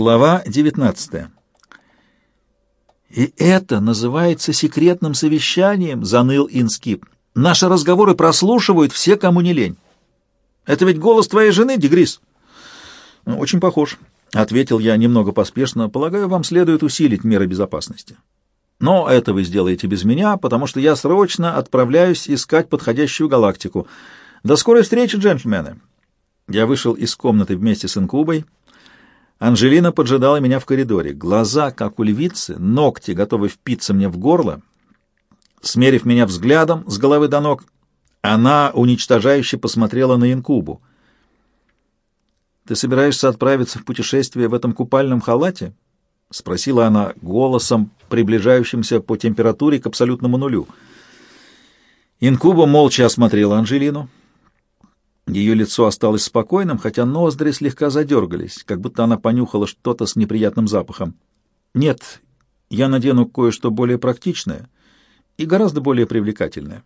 Глава 19. «И это называется секретным совещанием», — заныл Инскип. «Наши разговоры прослушивают все, кому не лень. Это ведь голос твоей жены, Дегрис?» «Ну, «Очень похож», — ответил я немного поспешно. «Полагаю, вам следует усилить меры безопасности. Но это вы сделаете без меня, потому что я срочно отправляюсь искать подходящую галактику. До скорой встречи, джентльмены!» Я вышел из комнаты вместе с Инкубой. Анжелина поджидала меня в коридоре. Глаза, как у львицы, ногти готовы впиться мне в горло. Смерив меня взглядом с головы до ног, она уничтожающе посмотрела на инкубу. «Ты собираешься отправиться в путешествие в этом купальном халате?» — спросила она голосом, приближающимся по температуре к абсолютному нулю. Инкуба молча осмотрела Анжелину. Ее лицо осталось спокойным, хотя ноздри слегка задергались, как будто она понюхала что-то с неприятным запахом. «Нет, я надену кое-что более практичное и гораздо более привлекательное».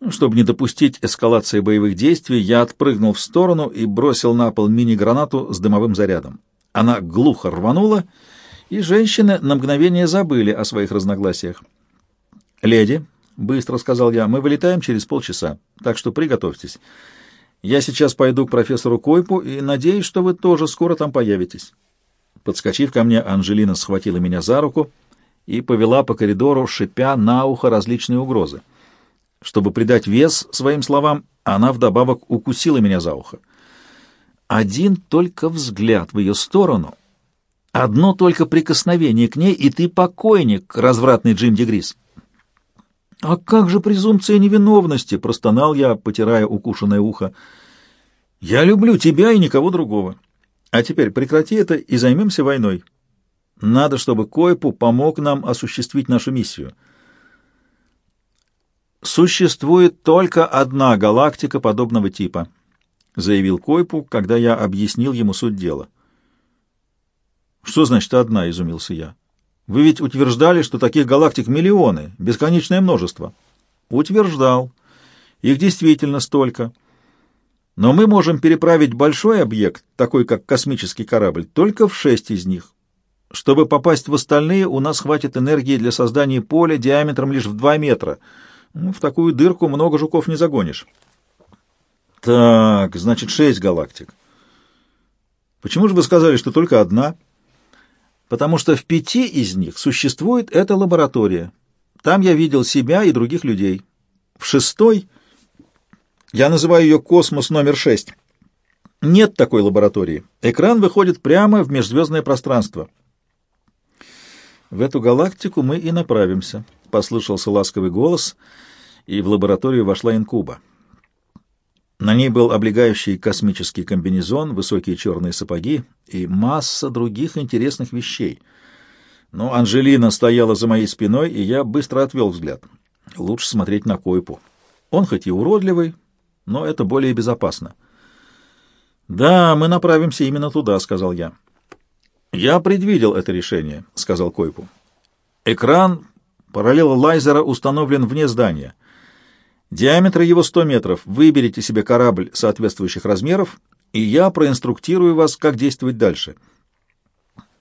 Ну, чтобы не допустить эскалации боевых действий, я отпрыгнул в сторону и бросил на пол мини-гранату с дымовым зарядом. Она глухо рванула, и женщины на мгновение забыли о своих разногласиях. «Леди», Быстро сказал я, мы вылетаем через полчаса, так что приготовьтесь. Я сейчас пойду к профессору Койпу и надеюсь, что вы тоже скоро там появитесь. Подскочив ко мне, Анжелина схватила меня за руку и повела по коридору, шипя на ухо различные угрозы. Чтобы придать вес своим словам, она вдобавок укусила меня за ухо. Один только взгляд в ее сторону, одно только прикосновение к ней, и ты покойник, развратный Джим Дегрис. «А как же презумпция невиновности?» — простонал я, потирая укушенное ухо. «Я люблю тебя и никого другого. А теперь прекрати это и займемся войной. Надо, чтобы Койпу помог нам осуществить нашу миссию». «Существует только одна галактика подобного типа», — заявил Койпу, когда я объяснил ему суть дела. «Что значит «одна»?» — изумился я. Вы ведь утверждали, что таких галактик миллионы, бесконечное множество. Утверждал. Их действительно столько. Но мы можем переправить большой объект, такой как космический корабль, только в шесть из них. Чтобы попасть в остальные, у нас хватит энергии для создания поля диаметром лишь в два метра. Ну, в такую дырку много жуков не загонишь. Так, значит, шесть галактик. Почему же вы сказали, что только одна? — потому что в пяти из них существует эта лаборатория. Там я видел себя и других людей. В шестой, я называю ее «Космос номер шесть», нет такой лаборатории. Экран выходит прямо в межзвездное пространство. В эту галактику мы и направимся, — послышался ласковый голос, и в лабораторию вошла инкуба. На ней был облегающий космический комбинезон, высокие черные сапоги и масса других интересных вещей. Но Анжелина стояла за моей спиной, и я быстро отвел взгляд. Лучше смотреть на Койпу. Он хоть и уродливый, но это более безопасно. «Да, мы направимся именно туда», — сказал я. «Я предвидел это решение», — сказал Койпу. «Экран параллел лайзера установлен вне здания». Диаметр его 100 метров. Выберите себе корабль соответствующих размеров, и я проинструктирую вас, как действовать дальше.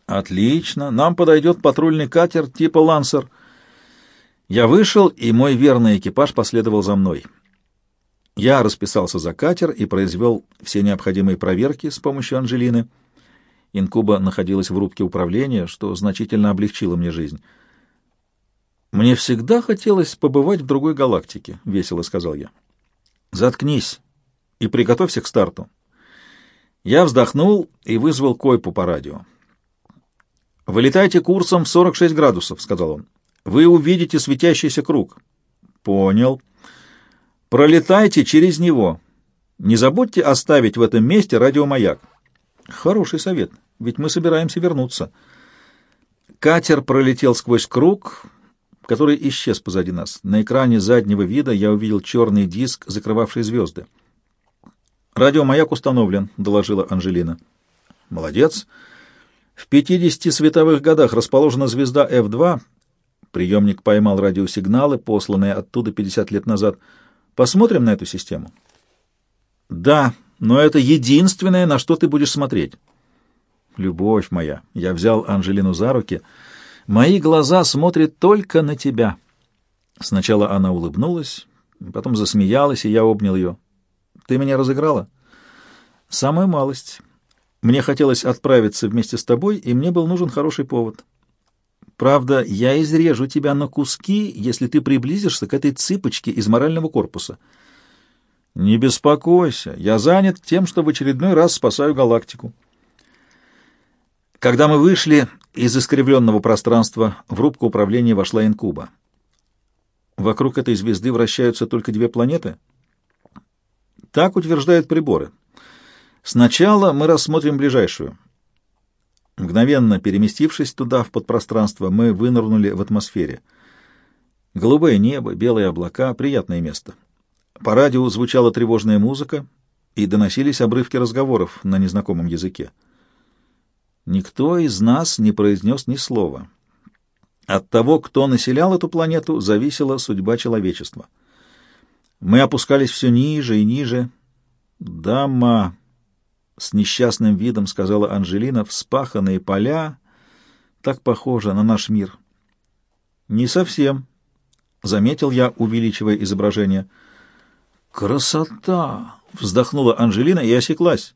Отлично. Нам подойдет патрульный катер типа «Лансер». Я вышел, и мой верный экипаж последовал за мной. Я расписался за катер и произвел все необходимые проверки с помощью Анжелины. Инкуба находилась в рубке управления, что значительно облегчило мне жизнь. «Мне всегда хотелось побывать в другой галактике», — весело сказал я. «Заткнись и приготовься к старту». Я вздохнул и вызвал Койпу по радио. «Вылетайте курсом в 46 градусов», — сказал он. «Вы увидите светящийся круг». «Понял. Пролетайте через него. Не забудьте оставить в этом месте радиомаяк». «Хороший совет, ведь мы собираемся вернуться». Катер пролетел сквозь круг который исчез позади нас. На экране заднего вида я увидел черный диск, закрывавший звезды. «Радиомаяк установлен», — доложила Анжелина. «Молодец. В 50 световых годах расположена звезда F2. Приемник поймал радиосигналы, посланные оттуда 50 лет назад. Посмотрим на эту систему?» «Да, но это единственное, на что ты будешь смотреть». Любовь моя, я взял Анжелину за руки. Мои глаза смотрят только на тебя. Сначала она улыбнулась, потом засмеялась, и я обнял ее. Ты меня разыграла? Самая малость. Мне хотелось отправиться вместе с тобой, и мне был нужен хороший повод. Правда, я изрежу тебя на куски, если ты приблизишься к этой цыпочке из морального корпуса. Не беспокойся, я занят тем, что в очередной раз спасаю галактику. Когда мы вышли из искривленного пространства, в рубку управления вошла инкуба. Вокруг этой звезды вращаются только две планеты? Так утверждают приборы. Сначала мы рассмотрим ближайшую. Мгновенно переместившись туда, в подпространство, мы вынырнули в атмосфере. Голубое небо, белые облака — приятное место. По радио звучала тревожная музыка, и доносились обрывки разговоров на незнакомом языке. Никто из нас не произнес ни слова. От того, кто населял эту планету, зависела судьба человечества. Мы опускались все ниже и ниже. «Дама!» — с несчастным видом сказала Анжелина. «Вспаханные поля так похожи на наш мир». «Не совсем», — заметил я, увеличивая изображение. «Красота!» — вздохнула Анжелина и осеклась.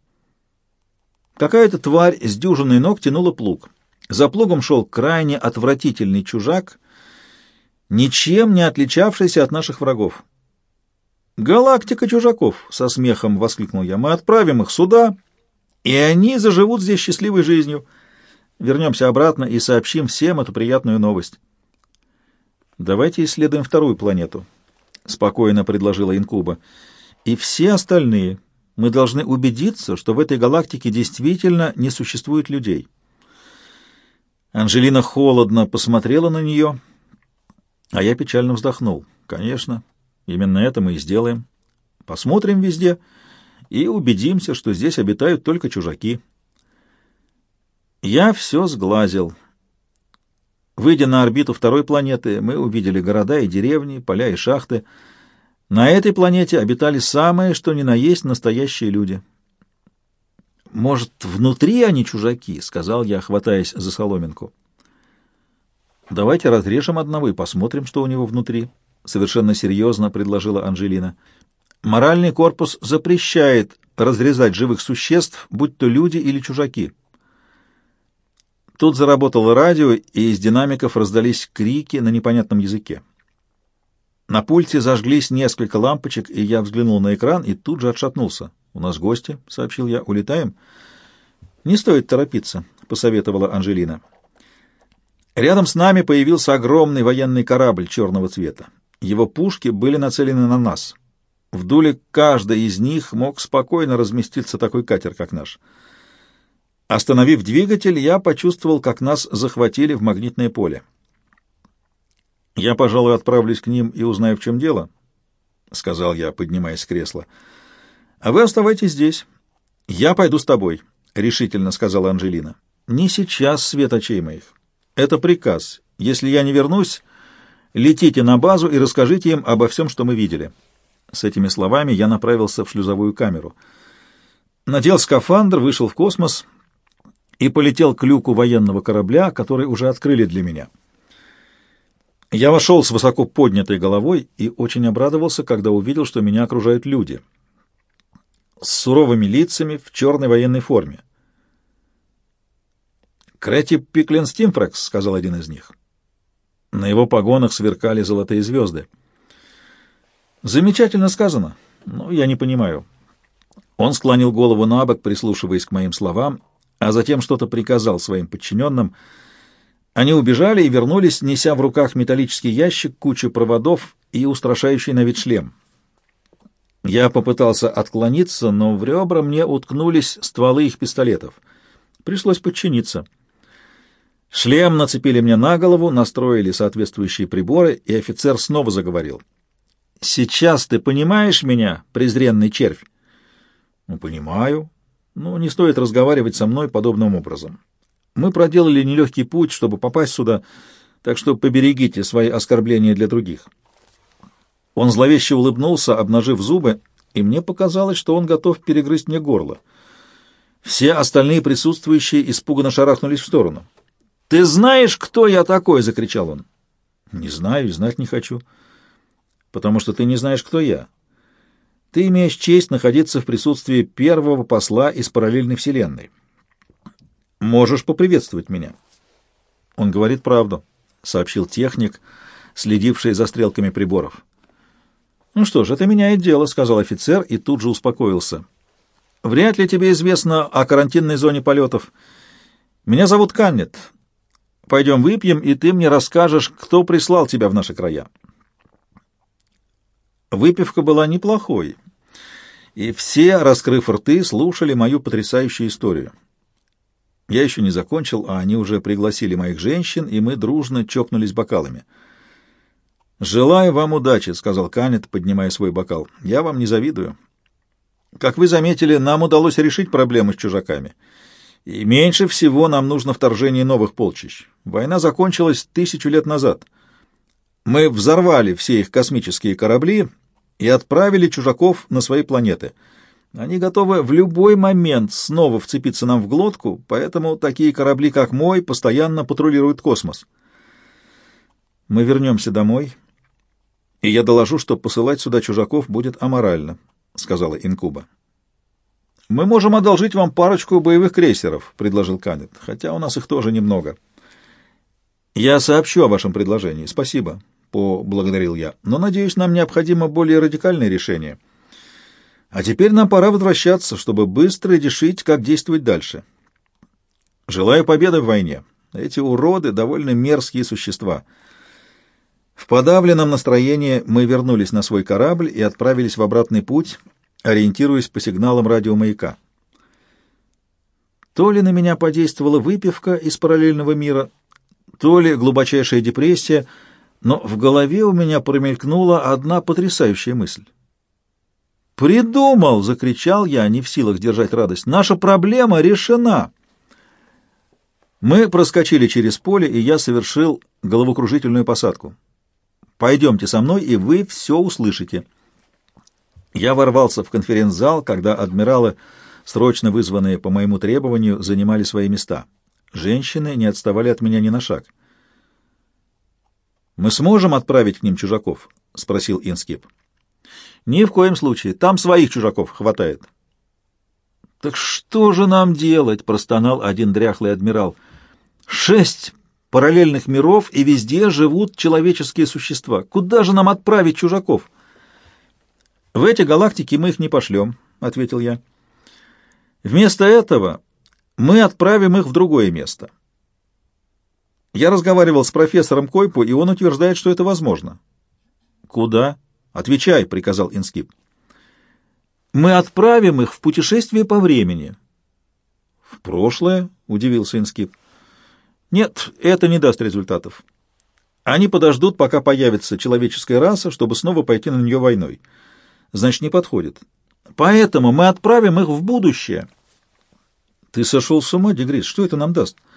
Какая-то тварь с дюжиной ног тянула плуг. За плугом шел крайне отвратительный чужак, ничем не отличавшийся от наших врагов. «Галактика чужаков!» — со смехом воскликнул я. «Мы отправим их сюда, и они заживут здесь счастливой жизнью. Вернемся обратно и сообщим всем эту приятную новость». «Давайте исследуем вторую планету», — спокойно предложила Инкуба. «И все остальные, мы должны убедиться, что в этой галактике действительно не существует людей. Анжелина холодно посмотрела на нее, а я печально вздохнул. Конечно, именно это мы и сделаем. Посмотрим везде и убедимся, что здесь обитают только чужаки. Я все сглазил. Выйдя на орбиту второй планеты, мы увидели города и деревни, поля и шахты — на этой планете обитали самые, что ни на есть, настоящие люди. «Может, внутри они чужаки?» — сказал я, хватаясь за соломинку. «Давайте разрежем одного и посмотрим, что у него внутри», — совершенно серьезно предложила Анжелина. «Моральный корпус запрещает разрезать живых существ, будь то люди или чужаки». Тут заработало радио, и из динамиков раздались крики на непонятном языке. На пульте зажглись несколько лампочек, и я взглянул на экран и тут же отшатнулся. «У нас гости», — сообщил я, — «улетаем?» «Не стоит торопиться», — посоветовала Анжелина. Рядом с нами появился огромный военный корабль черного цвета. Его пушки были нацелены на нас. В дуле каждой из них мог спокойно разместиться такой катер, как наш. Остановив двигатель, я почувствовал, как нас захватили в магнитное поле. «Я, пожалуй, отправлюсь к ним и узнаю, в чем дело», — сказал я, поднимаясь с кресла. «А вы оставайтесь здесь. Я пойду с тобой», — решительно сказала Анжелина. «Не сейчас, свет очей моих. Это приказ. Если я не вернусь, летите на базу и расскажите им обо всем, что мы видели». С этими словами я направился в шлюзовую камеру. Надел скафандр, вышел в космос и полетел к люку военного корабля, который уже открыли для меня. Я вошел с высоко поднятой головой и очень обрадовался, когда увидел, что меня окружают люди. С суровыми лицами в черной военной форме. «Крэти Пиклин Стимфрекс», — сказал один из них. На его погонах сверкали золотые звезды. «Замечательно сказано, но я не понимаю». Он склонил голову на бок, прислушиваясь к моим словам, а затем что-то приказал своим подчиненным — они убежали и вернулись, неся в руках металлический ящик, кучу проводов и устрашающий на вид шлем. Я попытался отклониться, но в ребра мне уткнулись стволы их пистолетов. Пришлось подчиниться. Шлем нацепили мне на голову, настроили соответствующие приборы, и офицер снова заговорил. «Сейчас ты понимаешь меня, презренный червь?» «Ну, понимаю. Но не стоит разговаривать со мной подобным образом. Мы проделали нелегкий путь, чтобы попасть сюда, так что поберегите свои оскорбления для других». Он зловеще улыбнулся, обнажив зубы, и мне показалось, что он готов перегрызть мне горло. Все остальные присутствующие испуганно шарахнулись в сторону. «Ты знаешь, кто я такой?» — закричал он. «Не знаю и знать не хочу. Потому что ты не знаешь, кто я. Ты имеешь честь находиться в присутствии первого посла из параллельной вселенной. Можешь поприветствовать меня». «Он говорит правду», — сообщил техник, следивший за стрелками приборов. «Ну что ж, это меняет дело», — сказал офицер и тут же успокоился. «Вряд ли тебе известно о карантинной зоне полетов. Меня зовут Каннет. Пойдем выпьем, и ты мне расскажешь, кто прислал тебя в наши края». Выпивка была неплохой, и все, раскрыв рты, слушали мою потрясающую историю. Я еще не закончил, а они уже пригласили моих женщин, и мы дружно чокнулись бокалами. «Желаю вам удачи», — сказал Канет, поднимая свой бокал. «Я вам не завидую. Как вы заметили, нам удалось решить проблемы с чужаками. И меньше всего нам нужно вторжение новых полчищ. Война закончилась тысячу лет назад. Мы взорвали все их космические корабли и отправили чужаков на свои планеты. Они готовы в любой момент снова вцепиться нам в глотку, поэтому такие корабли, как мой, постоянно патрулируют космос. Мы вернемся домой, и я доложу, что посылать сюда чужаков будет аморально, — сказала Инкуба. — Мы можем одолжить вам парочку боевых крейсеров, — предложил Канет, — хотя у нас их тоже немного. — Я сообщу о вашем предложении. Спасибо. — поблагодарил я. «Но, надеюсь, нам необходимо более радикальное решение. А теперь нам пора возвращаться, чтобы быстро решить, как действовать дальше. Желаю победы в войне. Эти уроды — довольно мерзкие существа». В подавленном настроении мы вернулись на свой корабль и отправились в обратный путь, ориентируясь по сигналам радиомаяка. То ли на меня подействовала выпивка из параллельного мира, то ли глубочайшая депрессия — но в голове у меня промелькнула одна потрясающая мысль. «Придумал!» — закричал я, не в силах держать радость. «Наша проблема решена!» Мы проскочили через поле, и я совершил головокружительную посадку. «Пойдемте со мной, и вы все услышите». Я ворвался в конференц-зал, когда адмиралы, срочно вызванные по моему требованию, занимали свои места. Женщины не отставали от меня ни на шаг. Мы сможем отправить к ним чужаков? — спросил Инскип. — Ни в коем случае. Там своих чужаков хватает. — Так что же нам делать? — простонал один дряхлый адмирал. — Шесть параллельных миров, и везде живут человеческие существа. Куда же нам отправить чужаков? — В эти галактики мы их не пошлем, — ответил я. — Вместо этого мы отправим их в другое место. — я разговаривал с профессором Койпу, и он утверждает, что это возможно. Куда? Отвечай, приказал Инскип. Мы отправим их в путешествие по времени. В прошлое? удивился Инскип. Нет, это не даст результатов. Они подождут, пока появится человеческая раса, чтобы снова пойти на нее войной. Значит, не подходит. Поэтому мы отправим их в будущее. Ты сошел с ума, Дегрис? Что это нам даст? —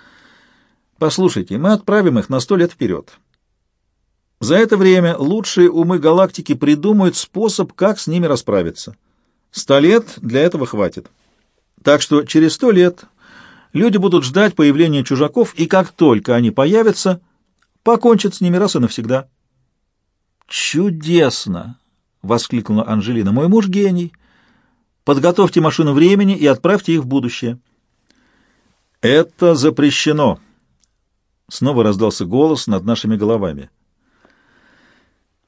Послушайте, мы отправим их на сто лет вперед. За это время лучшие умы галактики придумают способ, как с ними расправиться. Сто лет для этого хватит. Так что через сто лет люди будут ждать появления чужаков, и как только они появятся, покончат с ними раз и навсегда. «Чудесно!» — воскликнула Анжелина. «Мой муж гений. Подготовьте машину времени и отправьте их в будущее». «Это запрещено!» Снова раздался голос над нашими головами.